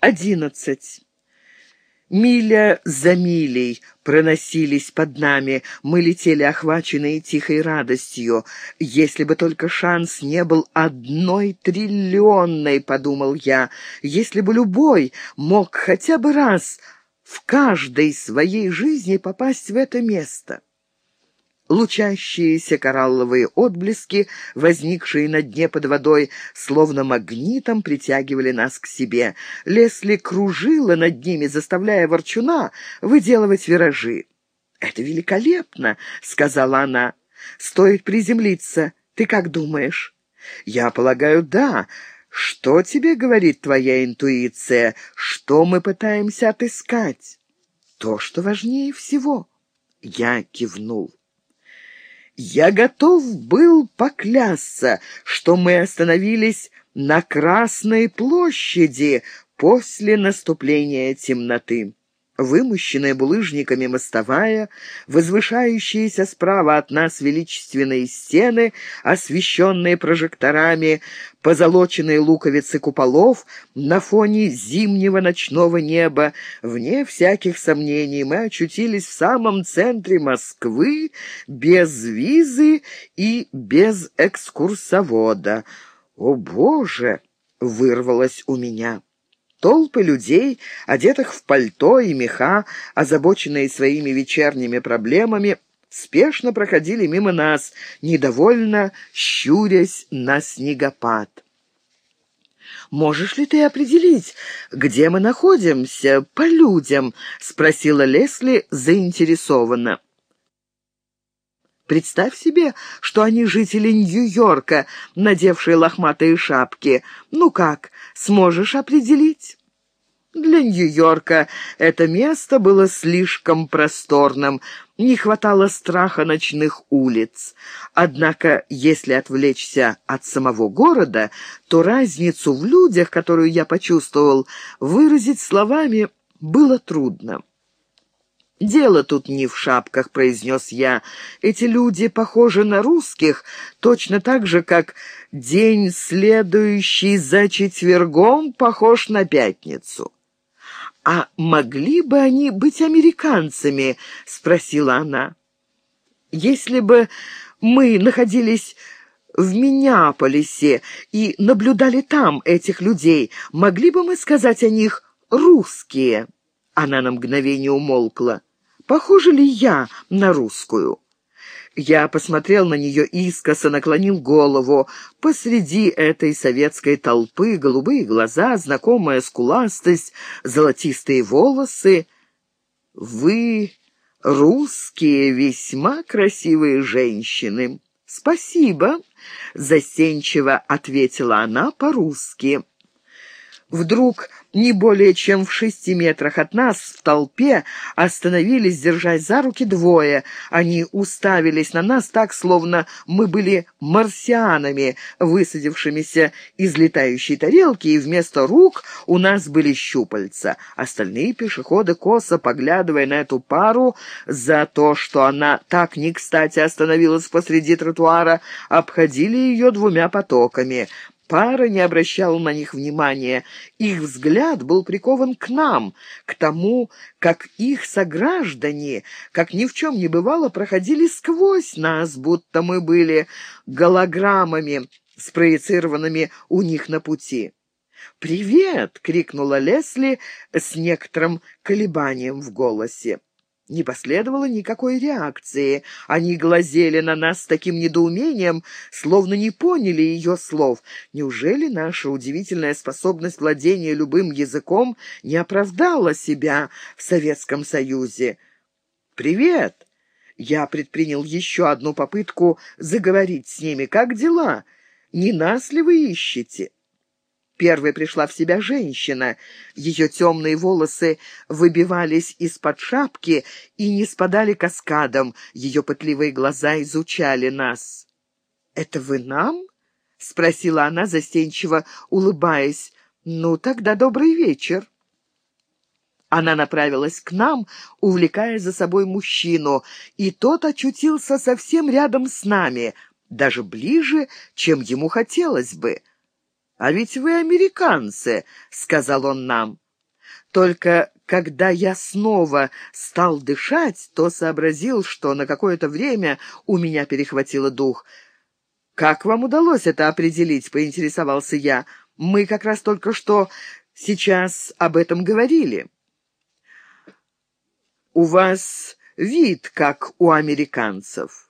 Одиннадцать. Миля за милей проносились под нами. Мы летели, охваченные тихой радостью. Если бы только шанс не был одной триллионной, подумал я. Если бы любой мог хотя бы раз в каждой своей жизни попасть в это место. Лучащиеся коралловые отблески, возникшие на дне под водой, словно магнитом притягивали нас к себе. Лесли кружила над ними, заставляя ворчуна выделывать виражи. «Это великолепно!» — сказала она. «Стоит приземлиться. Ты как думаешь?» «Я полагаю, да. Что тебе говорит твоя интуиция? Что мы пытаемся отыскать?» «То, что важнее всего». Я кивнул. Я готов был поклясться, что мы остановились на Красной площади после наступления темноты вымощенная булыжниками мостовая, возвышающиеся справа от нас величественные стены, освещенные прожекторами, позолоченные луковицы куполов на фоне зимнего ночного неба. Вне всяких сомнений мы очутились в самом центре Москвы, без визы и без экскурсовода. «О, Боже!» — вырвалось у меня. Толпы людей, одетых в пальто и меха, озабоченные своими вечерними проблемами, спешно проходили мимо нас, недовольно щурясь на снегопад. «Можешь ли ты определить, где мы находимся по людям?» — спросила Лесли заинтересованно. Представь себе, что они жители Нью-Йорка, надевшие лохматые шапки. Ну как, сможешь определить?» Для Нью-Йорка это место было слишком просторным, не хватало страха ночных улиц. Однако, если отвлечься от самого города, то разницу в людях, которую я почувствовал, выразить словами было трудно. «Дело тут не в шапках», — произнес я. «Эти люди похожи на русских, точно так же, как день, следующий за четвергом, похож на пятницу». «А могли бы они быть американцами?» — спросила она. «Если бы мы находились в Миннеаполисе и наблюдали там этих людей, могли бы мы сказать о них «русские»?» Она на мгновение умолкла. Похожа ли я на русскую? Я посмотрел на нее искоса, наклонил голову. Посреди этой советской толпы голубые глаза, знакомая скуластость, золотистые волосы. «Вы, русские, весьма красивые женщины». «Спасибо», — застенчиво ответила она по-русски. Вдруг не более чем в шести метрах от нас в толпе остановились, держась за руки двое. Они уставились на нас так, словно мы были марсианами, высадившимися из летающей тарелки, и вместо рук у нас были щупальца. Остальные пешеходы, косо поглядывая на эту пару за то, что она так не кстати остановилась посреди тротуара, обходили ее двумя потоками. Пара не обращала на них внимания. Их взгляд был прикован к нам, к тому, как их сограждане, как ни в чем не бывало, проходили сквозь нас, будто мы были голограммами, спроецированными у них на пути. «Привет!» — крикнула Лесли с некоторым колебанием в голосе. Не последовало никакой реакции. Они глазели на нас с таким недоумением, словно не поняли ее слов. Неужели наша удивительная способность владения любым языком не оправдала себя в Советском Союзе? «Привет!» Я предпринял еще одну попытку заговорить с ними. «Как дела? Не нас ли вы ищете?» Первой пришла в себя женщина. Ее темные волосы выбивались из-под шапки и не спадали каскадом. Ее пытливые глаза изучали нас. «Это вы нам?» — спросила она, застенчиво улыбаясь. «Ну, тогда добрый вечер». Она направилась к нам, увлекая за собой мужчину, и тот очутился совсем рядом с нами, даже ближе, чем ему хотелось бы. «А ведь вы американцы», — сказал он нам. Только когда я снова стал дышать, то сообразил, что на какое-то время у меня перехватило дух. «Как вам удалось это определить?» — поинтересовался я. «Мы как раз только что сейчас об этом говорили». «У вас вид, как у американцев».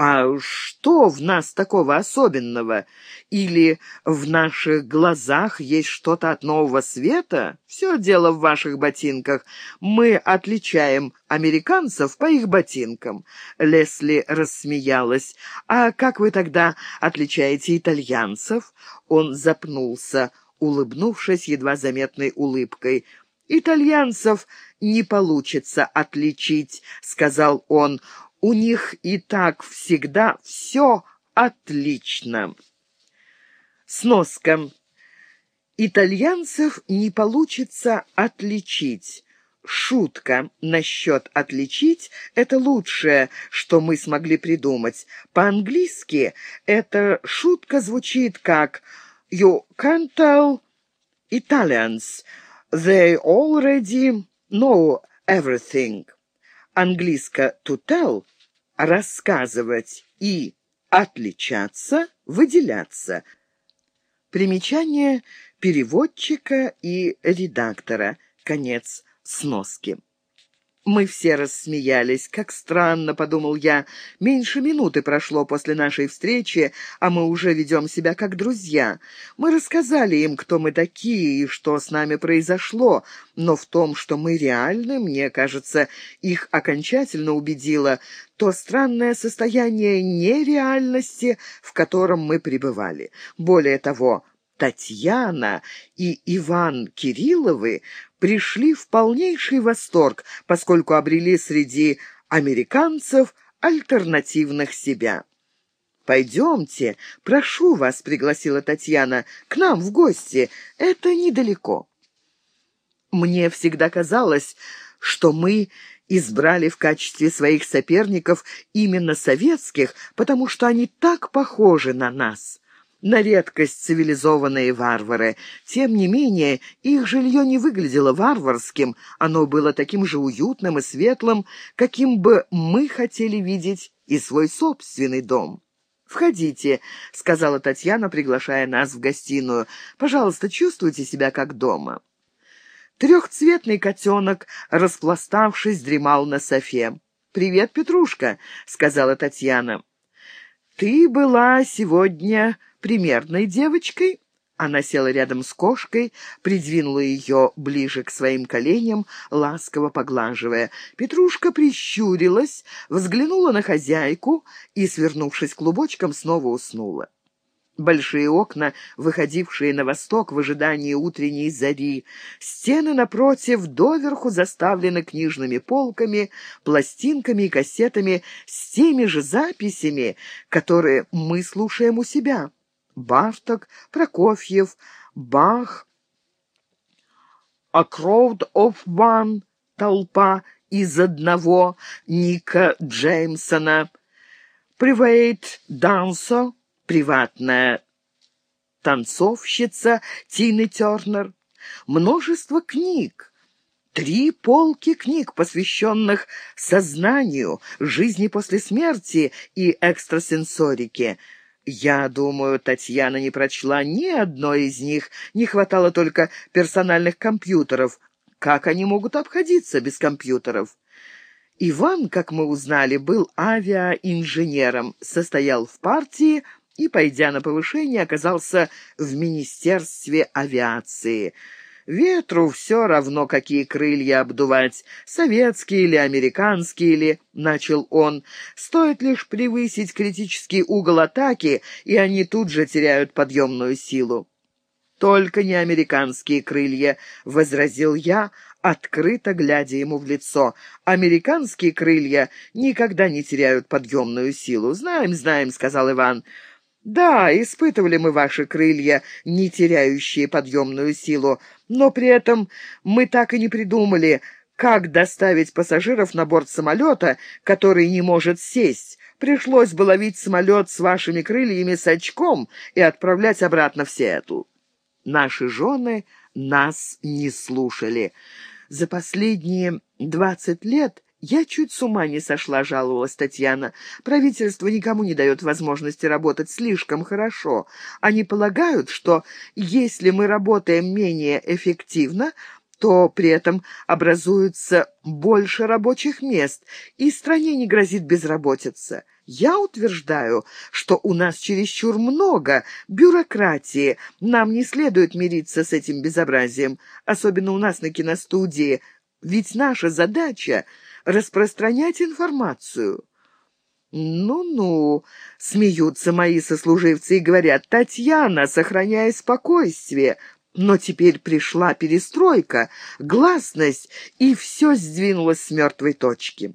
«А что в нас такого особенного? Или в наших глазах есть что-то от нового света? Все дело в ваших ботинках. Мы отличаем американцев по их ботинкам». Лесли рассмеялась. «А как вы тогда отличаете итальянцев?» Он запнулся, улыбнувшись едва заметной улыбкой. «Итальянцев не получится отличить», — сказал он. У них и так всегда все отлично. Сноска. Итальянцев не получится отличить. Шутка насчет «отличить» — это лучшее, что мы смогли придумать. По-английски эта шутка звучит как «You can't tell Italians. They already know everything» английско «to tell» — рассказывать и «отличаться» — выделяться. Примечание переводчика и редактора. Конец сноски. Мы все рассмеялись. Как странно, подумал я. Меньше минуты прошло после нашей встречи, а мы уже ведем себя как друзья. Мы рассказали им, кто мы такие и что с нами произошло, но в том, что мы реальны, мне кажется, их окончательно убедило то странное состояние нереальности, в котором мы пребывали. Более того, Татьяна и Иван Кирилловы пришли в полнейший восторг, поскольку обрели среди американцев альтернативных себя. «Пойдемте, прошу вас», — пригласила Татьяна, — «к нам в гости. Это недалеко». Мне всегда казалось, что мы избрали в качестве своих соперников именно советских, потому что они так похожи на нас на редкость цивилизованные варвары. Тем не менее, их жилье не выглядело варварским, оно было таким же уютным и светлым, каким бы мы хотели видеть и свой собственный дом. «Входите», — сказала Татьяна, приглашая нас в гостиную. «Пожалуйста, чувствуйте себя как дома». Трехцветный котенок, распластавшись, дремал на софе. «Привет, Петрушка», — сказала Татьяна. «Ты была сегодня примерной девочкой?» Она села рядом с кошкой, придвинула ее ближе к своим коленям, ласково поглаживая. Петрушка прищурилась, взглянула на хозяйку и, свернувшись клубочком, снова уснула. Большие окна, выходившие на восток в ожидании утренней зари. Стены напротив доверху заставлены книжными полками, пластинками и кассетами с теми же записями, которые мы слушаем у себя. Барток, Прокофьев, Бах, «A crowd of one» — толпа из одного, Ника Джеймсона, «Private Dancer» приватная танцовщица Тины Тернер, множество книг, три полки книг, посвященных сознанию, жизни после смерти и экстрасенсорике. Я думаю, Татьяна не прочла ни одной из них, не хватало только персональных компьютеров. Как они могут обходиться без компьютеров? Иван, как мы узнали, был авиаинженером, состоял в партии, и, пойдя на повышение, оказался в Министерстве авиации. Ветру все равно, какие крылья обдувать, советские или американские или, — начал он. Стоит лишь превысить критический угол атаки, и они тут же теряют подъемную силу. «Только не американские крылья», — возразил я, открыто глядя ему в лицо. «Американские крылья никогда не теряют подъемную силу». «Знаем, знаем», — сказал Иван. Да, испытывали мы ваши крылья, не теряющие подъемную силу, но при этом мы так и не придумали, как доставить пассажиров на борт самолета, который не может сесть. Пришлось бы ловить самолет с вашими крыльями с очком и отправлять обратно в Сиэтл. Наши жены нас не слушали. За последние двадцать лет «Я чуть с ума не сошла», — жаловалась Татьяна. «Правительство никому не дает возможности работать слишком хорошо. Они полагают, что если мы работаем менее эффективно, то при этом образуется больше рабочих мест, и стране не грозит безработица. Я утверждаю, что у нас чересчур много бюрократии. Нам не следует мириться с этим безобразием, особенно у нас на киностудии. Ведь наша задача — распространять информацию. «Ну-ну», — смеются мои сослуживцы и говорят, «Татьяна, сохраняй спокойствие, но теперь пришла перестройка, гласность, и все сдвинулось с мертвой точки.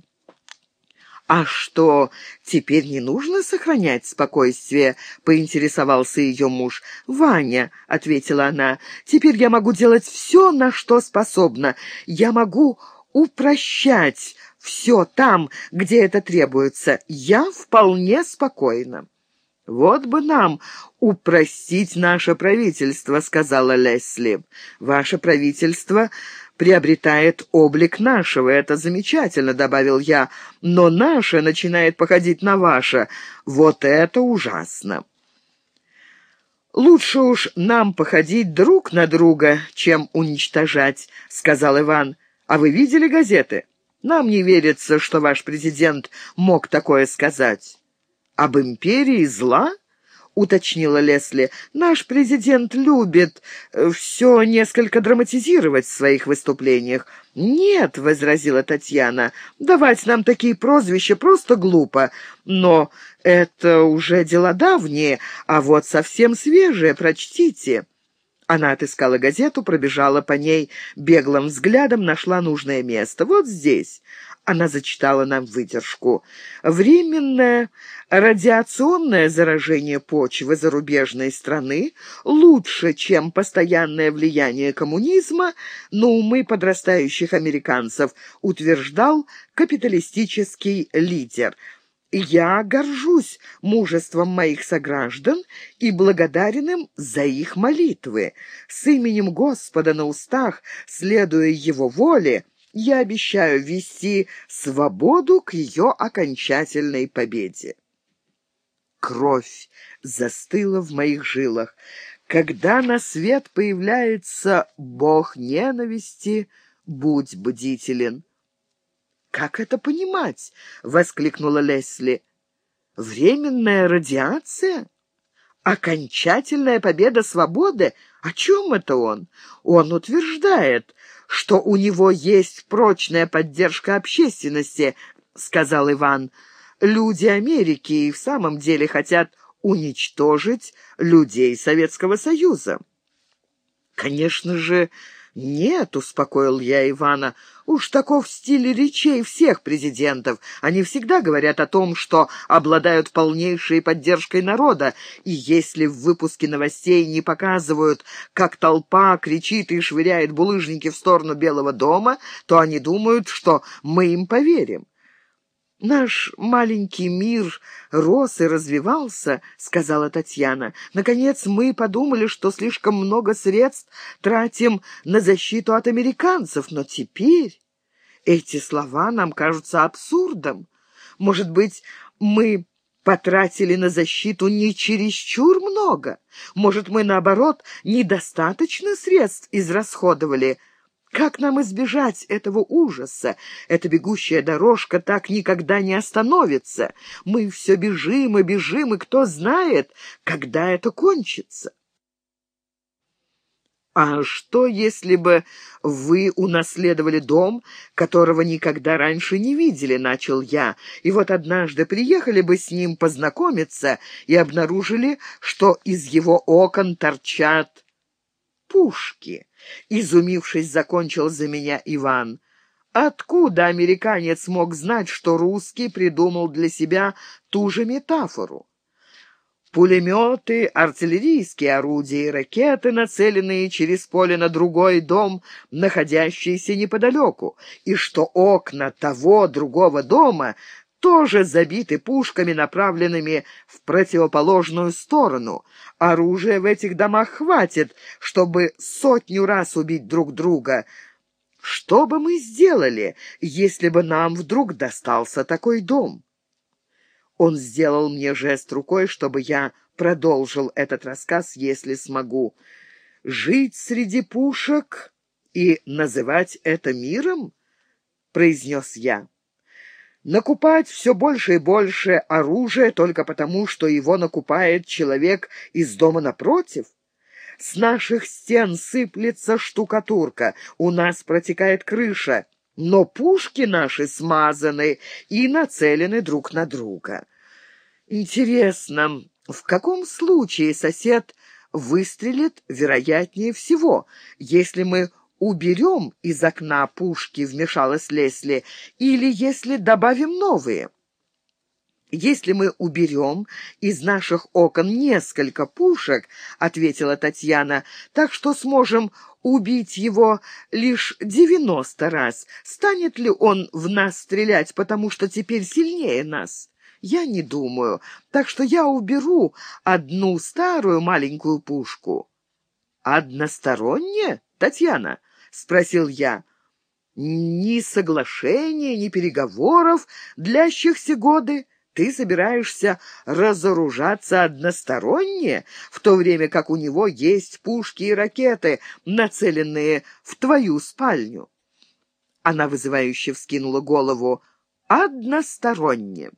«А что, теперь не нужно сохранять спокойствие?» — поинтересовался ее муж. «Ваня», — ответила она, — «теперь я могу делать все, на что способна. Я могу упрощать все там, где это требуется. Я вполне спокойна». «Вот бы нам упростить наше правительство», — сказала Лесли. «Ваше правительство приобретает облик нашего. Это замечательно», — добавил я. «Но наше начинает походить на ваше. Вот это ужасно». «Лучше уж нам походить друг на друга, чем уничтожать», — сказал Иван. «А вы видели газеты? Нам не верится, что ваш президент мог такое сказать». «Об империи зла?» — уточнила Лесли. «Наш президент любит э, все несколько драматизировать в своих выступлениях». «Нет», — возразила Татьяна, — «давать нам такие прозвища просто глупо. Но это уже дела давние, а вот совсем свежие, прочтите». Она отыскала газету, пробежала по ней беглым взглядом, нашла нужное место. «Вот здесь». Она зачитала нам выдержку. «Временное радиационное заражение почвы зарубежной страны лучше, чем постоянное влияние коммунизма на умы подрастающих американцев», утверждал капиталистический лидер – я горжусь мужеством моих сограждан и благодарен им за их молитвы. С именем Господа на устах, следуя Его воле, я обещаю вести свободу к ее окончательной победе. Кровь застыла в моих жилах. Когда на свет появляется Бог ненависти, будь бдителен. «Как это понимать?» — воскликнула Лесли. «Временная радиация? Окончательная победа свободы? О чем это он? Он утверждает, что у него есть прочная поддержка общественности», — сказал Иван. «Люди Америки и в самом деле хотят уничтожить людей Советского Союза». «Конечно же, «Нет», — успокоил я Ивана, — «уж таков стиль речей всех президентов. Они всегда говорят о том, что обладают полнейшей поддержкой народа, и если в выпуске новостей не показывают, как толпа кричит и швыряет булыжники в сторону Белого дома, то они думают, что мы им поверим. «Наш маленький мир рос и развивался», — сказала Татьяна. «Наконец мы подумали, что слишком много средств тратим на защиту от американцев, но теперь эти слова нам кажутся абсурдом. Может быть, мы потратили на защиту не чересчур много? Может, мы, наоборот, недостаточно средств израсходовали?» Как нам избежать этого ужаса? Эта бегущая дорожка так никогда не остановится. Мы все бежим и бежим, и кто знает, когда это кончится. «А что, если бы вы унаследовали дом, которого никогда раньше не видели?» — начал я. «И вот однажды приехали бы с ним познакомиться и обнаружили, что из его окон торчат пушки». Изумившись, закончил за меня Иван. Откуда американец мог знать, что русский придумал для себя ту же метафору? Пулеметы, артиллерийские орудия и ракеты, нацеленные через поле на другой дом, находящийся неподалеку, и что окна того другого дома тоже забиты пушками, направленными в противоположную сторону. Оружия в этих домах хватит, чтобы сотню раз убить друг друга. Что бы мы сделали, если бы нам вдруг достался такой дом? Он сделал мне жест рукой, чтобы я продолжил этот рассказ, если смогу. «Жить среди пушек и называть это миром?» — произнес я. «Накупать все больше и больше оружия только потому, что его накупает человек из дома напротив?» С наших стен сыплется штукатурка, у нас протекает крыша, но пушки наши смазаны и нацелены друг на друга. Интересно, в каком случае сосед выстрелит вероятнее всего, если мы уберем из окна пушки, вмешалась Лесли, или если добавим новые? «Если мы уберем из наших окон несколько пушек, — ответила Татьяна, — так что сможем убить его лишь девяносто раз, станет ли он в нас стрелять, потому что теперь сильнее нас?» Я не думаю, так что я уберу одну старую маленькую пушку. «Односторонне, Татьяна?» — спросил я. «Ни соглашения, ни переговоров, длящихся годы. Ты собираешься разоружаться односторонне, в то время как у него есть пушки и ракеты, нацеленные в твою спальню?» Она вызывающе вскинула голову. «Односторонне».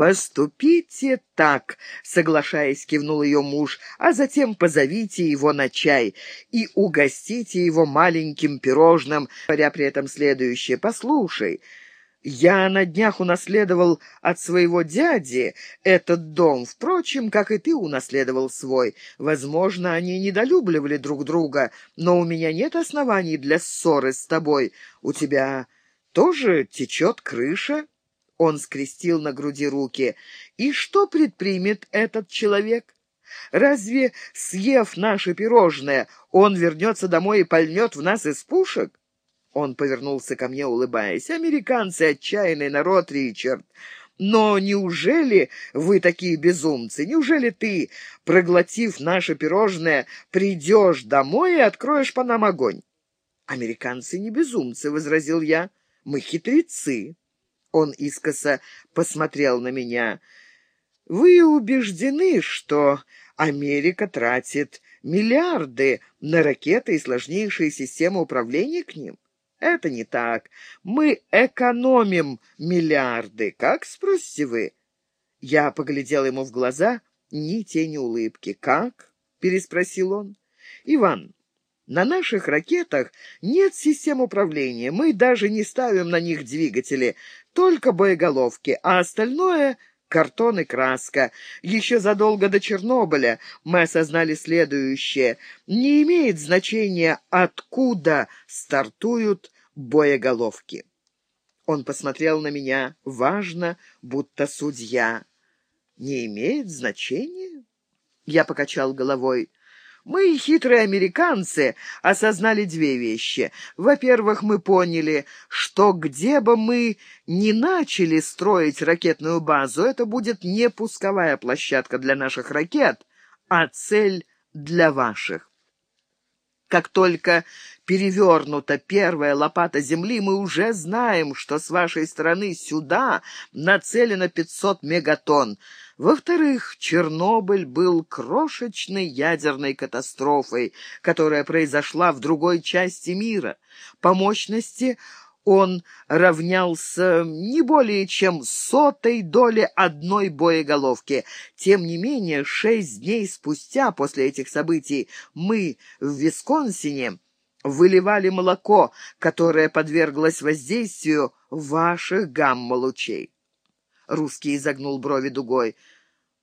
«Поступите так», — соглашаясь, кивнул ее муж, «а затем позовите его на чай и угостите его маленьким пирожным, говоря при этом следующее. Послушай, я на днях унаследовал от своего дяди этот дом, впрочем, как и ты унаследовал свой. Возможно, они недолюбливали друг друга, но у меня нет оснований для ссоры с тобой. У тебя тоже течет крыша?» Он скрестил на груди руки. «И что предпримет этот человек? Разве, съев наше пирожное, он вернется домой и пальнет в нас из пушек?» Он повернулся ко мне, улыбаясь. «Американцы — отчаянный народ, Ричард. Но неужели вы такие безумцы? Неужели ты, проглотив наше пирожное, придешь домой и откроешь по нам огонь?» «Американцы не безумцы», — возразил я. «Мы хитрецы». Он искоса посмотрел на меня. «Вы убеждены, что Америка тратит миллиарды на ракеты и сложнейшие системы управления к ним? Это не так. Мы экономим миллиарды. Как, спросите вы?» Я поглядел ему в глаза, ни тени улыбки. «Как?» — переспросил он. «Иван, на наших ракетах нет систем управления, мы даже не ставим на них двигатели, только боеголовки, а остальное — картон и краска. Еще задолго до Чернобыля мы осознали следующее. Не имеет значения, откуда стартуют боеголовки. Он посмотрел на меня важно, будто судья. «Не имеет значения?» Я покачал головой. Мы, хитрые американцы, осознали две вещи. Во-первых, мы поняли, что где бы мы ни начали строить ракетную базу, это будет не пусковая площадка для наших ракет, а цель для ваших. Как только перевернута первая лопата земли, мы уже знаем, что с вашей стороны сюда нацелено 500 мегатонн. Во-вторых, Чернобыль был крошечной ядерной катастрофой, которая произошла в другой части мира. По мощности он равнялся не более чем сотой доли одной боеголовки. Тем не менее, шесть дней спустя после этих событий мы в Висконсине выливали молоко, которое подверглось воздействию ваших гамма-лучей. Русский изогнул брови дугой.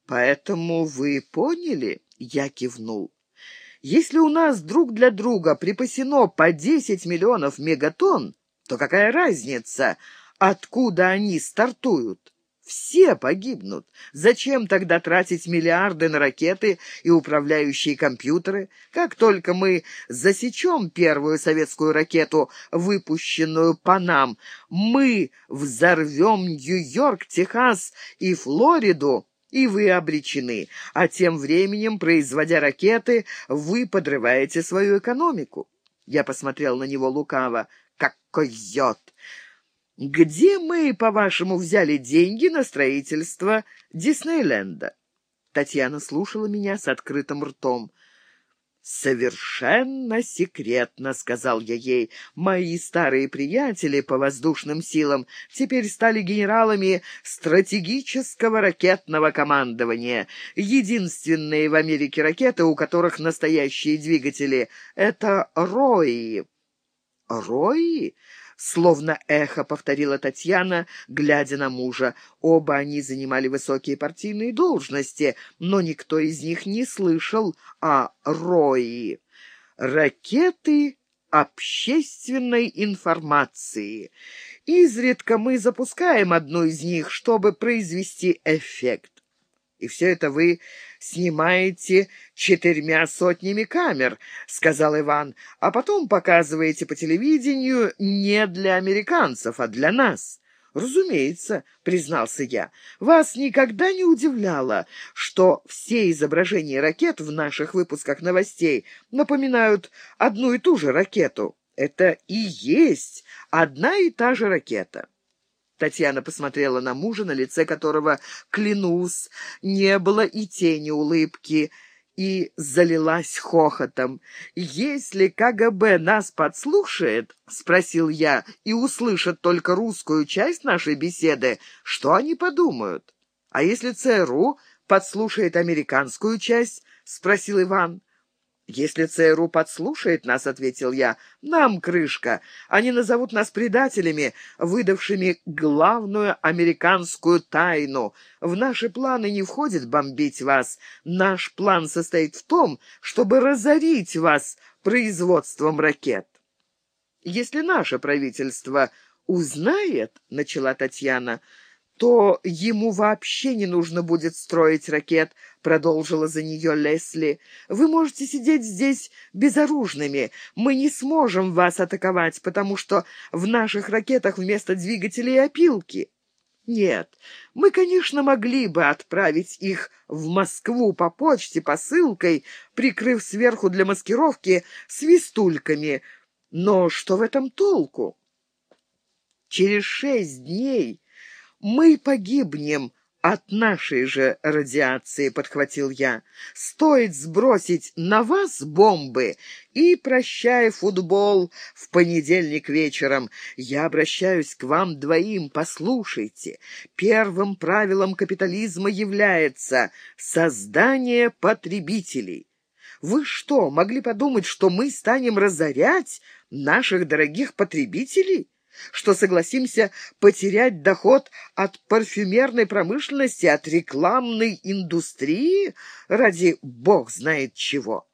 «Поэтому вы поняли?» — я кивнул. «Если у нас друг для друга припасено по десять миллионов мегатонн, то какая разница, откуда они стартуют? Все погибнут. Зачем тогда тратить миллиарды на ракеты и управляющие компьютеры? Как только мы засечем первую советскую ракету, выпущенную по нам, мы взорвем Нью-Йорк, Техас и Флориду, и вы обречены. А тем временем, производя ракеты, вы подрываете свою экономику. Я посмотрел на него лукаво. Как койот! Где мы, по-вашему, взяли деньги на строительство Диснейленда?» Татьяна слушала меня с открытым ртом. «Совершенно секретно», — сказал я ей. «Мои старые приятели по воздушным силам теперь стали генералами стратегического ракетного командования. Единственные в Америке ракеты, у которых настоящие двигатели, — это «Рои». «Рои?» Словно эхо повторила Татьяна, глядя на мужа. Оба они занимали высокие партийные должности, но никто из них не слышал о Рои. Ракеты общественной информации. Изредка мы запускаем одну из них, чтобы произвести эффект. И все это вы снимаете четырьмя сотнями камер, — сказал Иван, — а потом показываете по телевидению не для американцев, а для нас. «Разумеется», — признался я, — «вас никогда не удивляло, что все изображения ракет в наших выпусках новостей напоминают одну и ту же ракету. Это и есть одна и та же ракета». Татьяна посмотрела на мужа, на лице которого, клянусь, не было и тени улыбки, и залилась хохотом. «Если КГБ нас подслушает, — спросил я, — и услышат только русскую часть нашей беседы, что они подумают? А если ЦРУ подслушает американскую часть? — спросил Иван. «Если ЦРУ подслушает нас, — ответил я, — нам крышка. Они назовут нас предателями, выдавшими главную американскую тайну. В наши планы не входит бомбить вас. Наш план состоит в том, чтобы разорить вас производством ракет. Если наше правительство узнает, — начала Татьяна, — то ему вообще не нужно будет строить ракет», — продолжила за нее Лесли. «Вы можете сидеть здесь безоружными. Мы не сможем вас атаковать, потому что в наших ракетах вместо двигателей опилки». «Нет, мы, конечно, могли бы отправить их в Москву по почте посылкой, прикрыв сверху для маскировки свистульками. Но что в этом толку?» Через шесть дней мы погибнем от нашей же радиации, — подхватил я. Стоит сбросить на вас бомбы и, прощая футбол в понедельник вечером, я обращаюсь к вам двоим, послушайте. Первым правилом капитализма является создание потребителей. Вы что, могли подумать, что мы станем разорять наших дорогих потребителей? Что согласимся потерять доход от парфюмерной промышленности, от рекламной индустрии ради бог знает чего.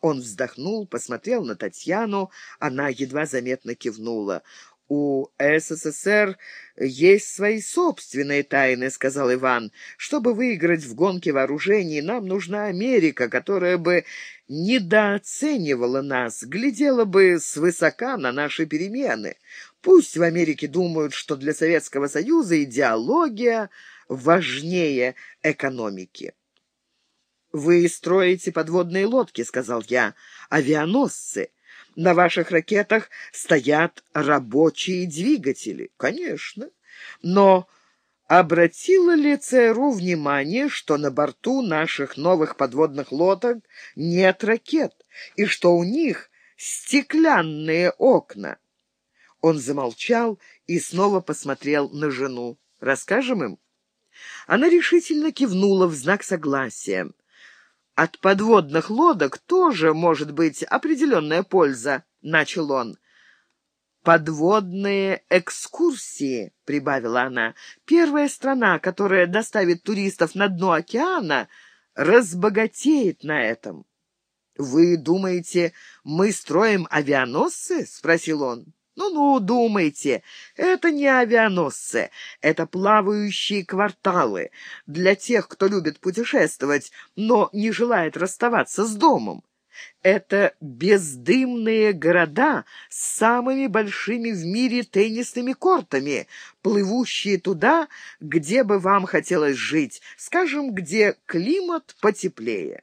Он вздохнул, посмотрел на Татьяну, она едва заметно кивнула. «У СССР есть свои собственные тайны», — сказал Иван. «Чтобы выиграть в гонке вооружений, нам нужна Америка, которая бы недооценивала нас, глядела бы свысока на наши перемены. Пусть в Америке думают, что для Советского Союза идеология важнее экономики. «Вы строите подводные лодки», — сказал я, — «авианосцы. На ваших ракетах стоят рабочие двигатели». «Конечно. Но обратила ли ЦРУ внимание, что на борту наших новых подводных лодок нет ракет и что у них стеклянные окна?» Он замолчал и снова посмотрел на жену. «Расскажем им?» Она решительно кивнула в знак согласия. «От подводных лодок тоже может быть определенная польза», — начал он. «Подводные экскурсии», — прибавила она. «Первая страна, которая доставит туристов на дно океана, разбогатеет на этом». «Вы думаете, мы строим авианосцы?» — спросил он. Ну-ну, думайте, это не авианосцы, это плавающие кварталы для тех, кто любит путешествовать, но не желает расставаться с домом. Это бездымные города с самыми большими в мире теннисными кортами, плывущие туда, где бы вам хотелось жить, скажем, где климат потеплее.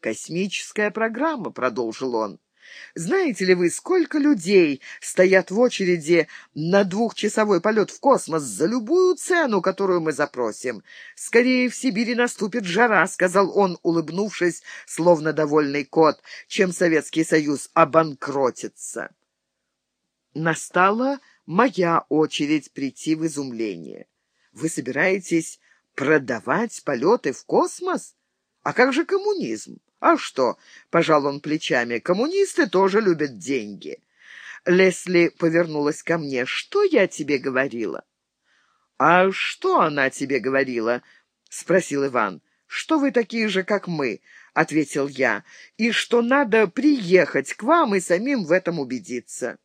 «Космическая программа», — продолжил он. Знаете ли вы, сколько людей стоят в очереди на двухчасовой полет в космос за любую цену, которую мы запросим? Скорее в Сибири наступит жара, — сказал он, улыбнувшись, словно довольный кот, чем Советский Союз обанкротится. Настала моя очередь прийти в изумление. Вы собираетесь продавать полеты в космос? А как же коммунизм? «А что?» — пожал он плечами. «Коммунисты тоже любят деньги». Лесли повернулась ко мне. «Что я тебе говорила?» «А что она тебе говорила?» — спросил Иван. «Что вы такие же, как мы?» — ответил я. «И что надо приехать к вам и самим в этом убедиться».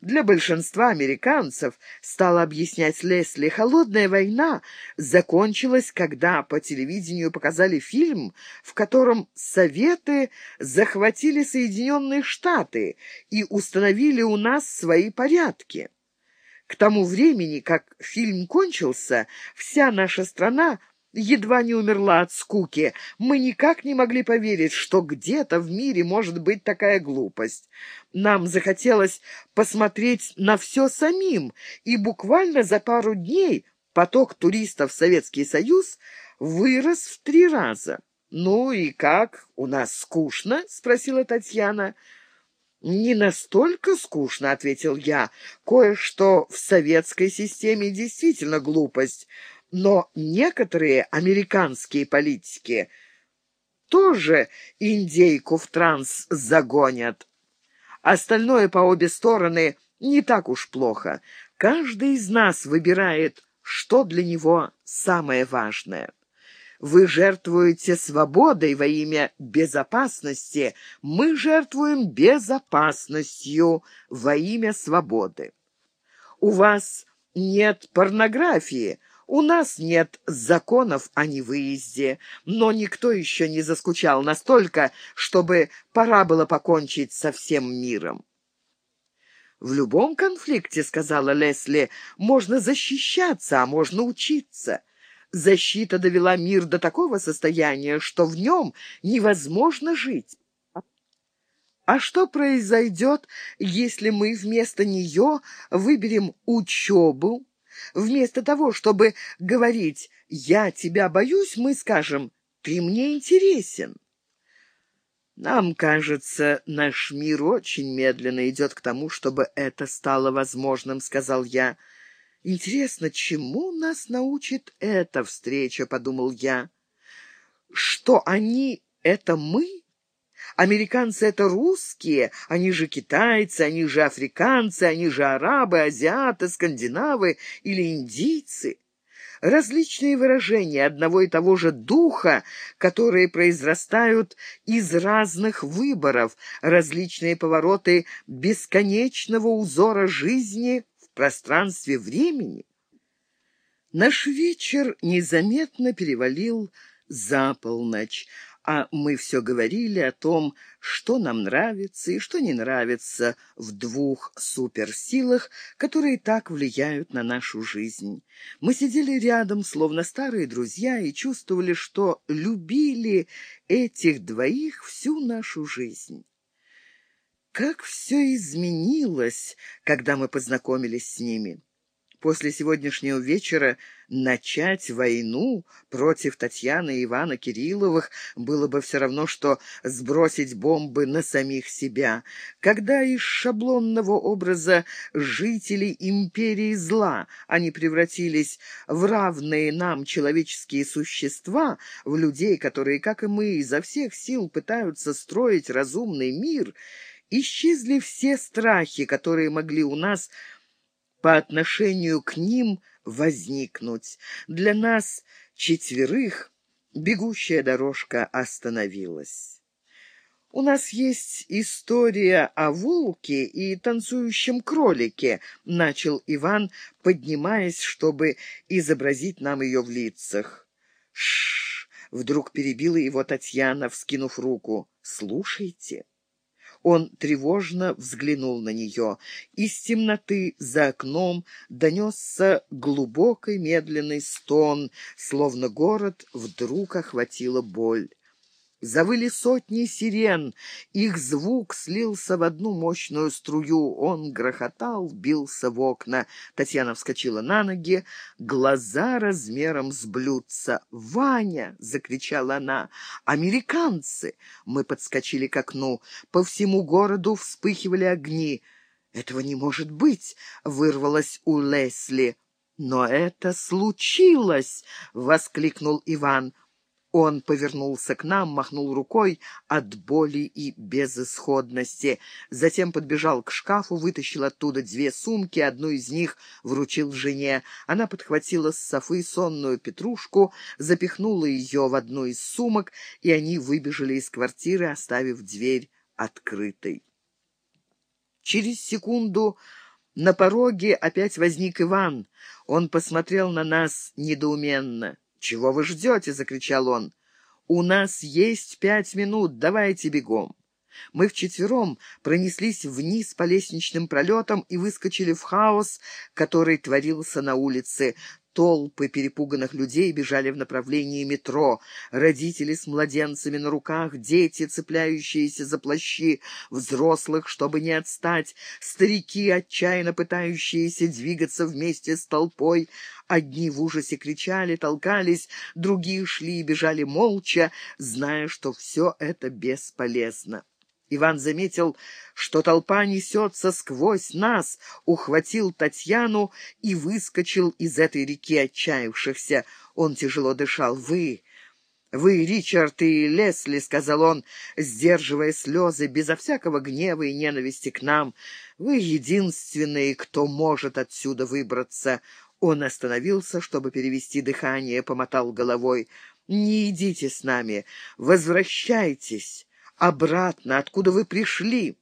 Для большинства американцев, стала объяснять Лесли, холодная война закончилась, когда по телевидению показали фильм, в котором Советы захватили Соединенные Штаты и установили у нас свои порядки. К тому времени, как фильм кончился, вся наша страна едва не умерла от скуки. Мы никак не могли поверить, что где-то в мире может быть такая глупость. Нам захотелось посмотреть на все самим, и буквально за пару дней поток туристов в Советский Союз вырос в три раза. «Ну и как? У нас скучно?» — спросила Татьяна. «Не настолько скучно», — ответил я. «Кое-что в советской системе действительно глупость» но некоторые американские политики тоже индейку в транс загонят. Остальное по обе стороны не так уж плохо. Каждый из нас выбирает, что для него самое важное. Вы жертвуете свободой во имя безопасности, мы жертвуем безопасностью во имя свободы. У вас нет порнографии, у нас нет законов о невыезде, но никто еще не заскучал настолько, чтобы пора было покончить со всем миром. «В любом конфликте, — сказала Лесли, — можно защищаться, а можно учиться. Защита довела мир до такого состояния, что в нем невозможно жить. А что произойдет, если мы вместо нее выберем учебу, Вместо того, чтобы говорить «я тебя боюсь», мы скажем «ты мне интересен». Нам кажется, наш мир очень медленно идет к тому, чтобы это стало возможным, сказал я. Интересно, чему нас научит эта встреча, подумал я. Что они — это мы? Американцы — это русские, они же китайцы, они же африканцы, они же арабы, азиаты, скандинавы или индийцы. Различные выражения одного и того же духа, которые произрастают из разных выборов, различные повороты бесконечного узора жизни в пространстве времени. Наш вечер незаметно перевалил за полночь, а мы все говорили о том, что нам нравится и что не нравится в двух суперсилах, которые так влияют на нашу жизнь. Мы сидели рядом, словно старые друзья, и чувствовали, что любили этих двоих всю нашу жизнь. Как все изменилось, когда мы познакомились с ними. После сегодняшнего вечера начать войну против Татьяны и Ивана Кирилловых было бы все равно, что сбросить бомбы на самих себя. Когда из шаблонного образа жителей империи зла они превратились в равные нам человеческие существа, в людей, которые, как и мы, изо всех сил пытаются строить разумный мир, исчезли все страхи, которые могли у нас по отношению к ним возникнуть. Для нас, четверых, бегущая дорожка остановилась. «У нас есть история о волке и танцующем кролике», — начал Иван, поднимаясь, чтобы изобразить нам ее в лицах. «Ш-ш-ш!» — вдруг перебила его Татьяна, вскинув руку. «Слушайте». Он тревожно взглянул на нее. Из темноты за окном донесся глубокий медленный стон, словно город вдруг охватила боль. Завыли сотни сирен, их звук слился в одну мощную струю. Он грохотал, бился в окна. Татьяна вскочила на ноги, глаза размером с блюдца. «Ваня!» — закричала она. «Американцы!» Мы подскочили к окну. По всему городу вспыхивали огни. «Этого не может быть!» — вырвалось у Лесли. «Но это случилось!» — воскликнул Иван. Он повернулся к нам, махнул рукой от боли и безысходности. Затем подбежал к шкафу, вытащил оттуда две сумки, одну из них вручил жене. Она подхватила с Софы сонную петрушку, запихнула ее в одну из сумок, и они выбежали из квартиры, оставив дверь открытой. Через секунду на пороге опять возник Иван. Он посмотрел на нас недоуменно. «Чего вы ждете?» — закричал он. «У нас есть пять минут, давайте бегом». Мы вчетвером пронеслись вниз по лестничным пролетам и выскочили в хаос, который творился на улице. Толпы перепуганных людей бежали в направлении метро. Родители с младенцами на руках, дети, цепляющиеся за плащи, взрослых, чтобы не отстать, старики, отчаянно пытающиеся двигаться вместе с толпой. Одни в ужасе кричали, толкались, другие шли и бежали молча, зная, что все это бесполезно. Иван заметил, что толпа несется сквозь нас, ухватил Татьяну и выскочил из этой реки отчаявшихся. Он тяжело дышал. «Вы, вы, Ричард и Лесли», — сказал он, сдерживая слезы, безо всякого гнева и ненависти к нам, — «вы единственные, кто может отсюда выбраться». Он остановился, чтобы перевести дыхание, помотал головой. «Не идите с нами, возвращайтесь» обратно, откуда вы пришли».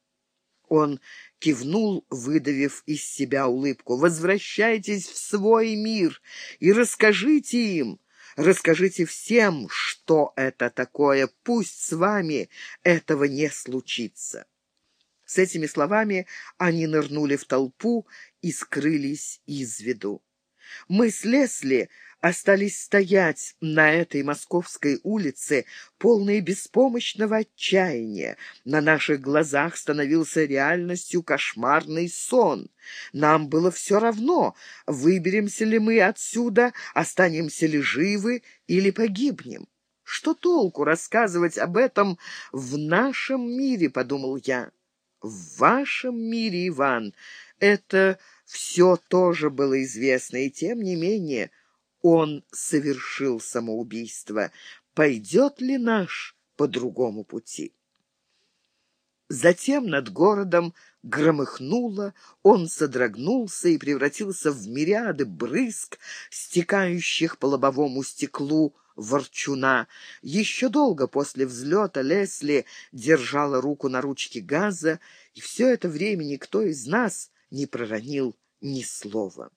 Он кивнул, выдавив из себя улыбку. «Возвращайтесь в свой мир и расскажите им, расскажите всем, что это такое. Пусть с вами этого не случится». С этими словами они нырнули в толпу и скрылись из виду. Мы с Лесли остались стоять на этой московской улице, полные беспомощного отчаяния. На наших глазах становился реальностью кошмарный сон. Нам было все равно, выберемся ли мы отсюда, останемся ли живы или погибнем. Что толку рассказывать об этом в нашем мире, подумал я. В вашем мире, Иван, это все тоже было известно, и тем не менее он совершил самоубийство. Пойдет ли наш по другому пути? Затем над городом громыхнуло, он содрогнулся и превратился в мириады брызг, стекающих по лобовому стеклу ворчуна. Еще долго после взлета Лесли держала руку на ручке газа, и все это время никто из нас не проронил ни слова.